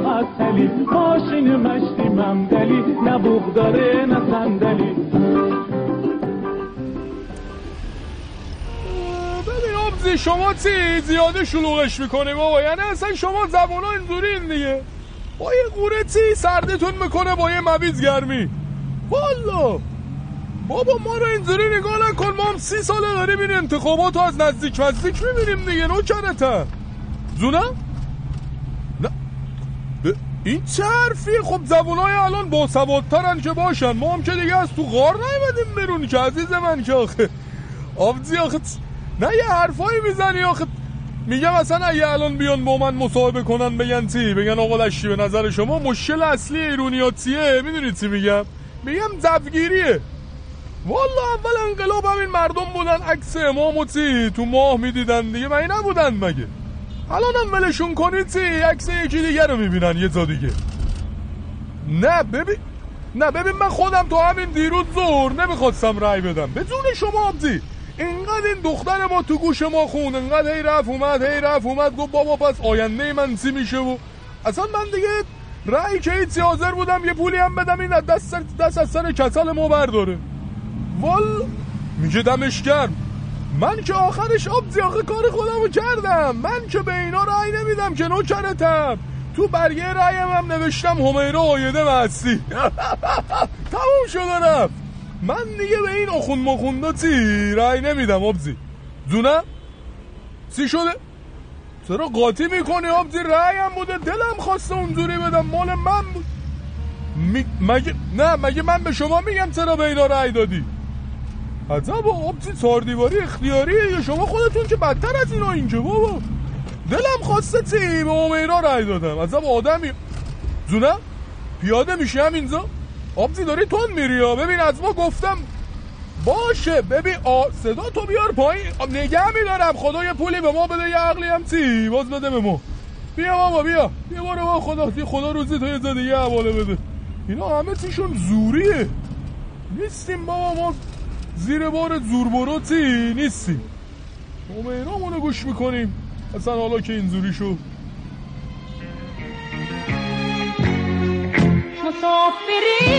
معطلی ماشین مشتی ممدلی نه بوغ داره نه صندلی. شما چی؟ زیاده شلوغش می‌کنه بابا. یعنی اصلا شما زبان ها اینجوری دیگه. با یه قوره چی سردتون می‌کنه با یه مبیز گرمی؟ والا. بابا ما رو اینجوری نگاه نکن. ما هم سی ساله داریم این انتخابات از نزدیک نزدیک می‌بینیم دیگه. نوکرته. زونه؟ ب... این چه حرفیه خب زبونای الان با سوادترن که باشن. ما هم که دیگه از تو غار نیمدیم برون که عزیز من که آخه. آفزی آخه نه یه حرفایی می‌زنی آخه. میگم اصلا اگه الان بیان با من مصاحبه کنن بگن چی؟ بگن آقا دشتی به نظر شما مشکل اصلی ایرونیاتیه می‌دونی چی میگم؟ میگم زبگیریه. والا اول انقلاب همین مردم بودن عکس امام و تو ماه می‌دیدن دیگه من نبودن مگه؟ الان هم ولشون کنید چی عکس یکی دیگه رو می‌بینن یه جا دیگه. نه ببین نه ببین من خودم تو همین دیروز زور نمی‌خواستم رای بدم. به جون شما آبزی اینقدر این دختر ما تو گوش ما خون اینقدر هی رفت اومد هی رفت اومد گفت بابا پس آینده من چی میشه و اصلا من دیگه رأی که هیچی حاضر بودم یه پولی هم بدم این دست, دست از سر کسل ما برداره وال میگه دمش کرد من که آخرش آب زیاقه کار خودمو کردم. من که به اینا رأی نمیدم که نوکرتم. تو برگه رأیم هم نوشتم همیرا آیده مستی. تموم شده رفت. من دیگه به این اخون مخوندا چی؟ رأی نمیدم آبزی. زونه چی شده؟ چرا قاطی می‌کنی آبزی؟ رأیم بوده. دلم خواسته اونجوری بدم. مال من بود. می... مگه نه مگه من به شما میگم چرا به اینا رأی دادی؟ عجب آبزی چهار دیواری اختیاریه. یا شما خودتون که بدتر از اینا اینجا بابا. دلم خواسته چی به امیرا رأی دادم. عجب آدمی. زونه پیاده میشم اینجا آبزی داری تون میری ها ببین از ما گفتم. باشه ببین آ... صدا تو بیار پایین. نگه میدارم. خدا یه پولی به ما بده یه عقلی هم چی؟ باز بده به ما. بیا بابا بیا. بیا بارو با خدا خدا روزی تو یه زده یه حواله بده. اینا همه چیشون زوریه. نیستیم بابا ما زیر بار زوربرو چی نیستیم. ما به گوش می‌کنیم. اصلا حالا که اینجوری شد مسافری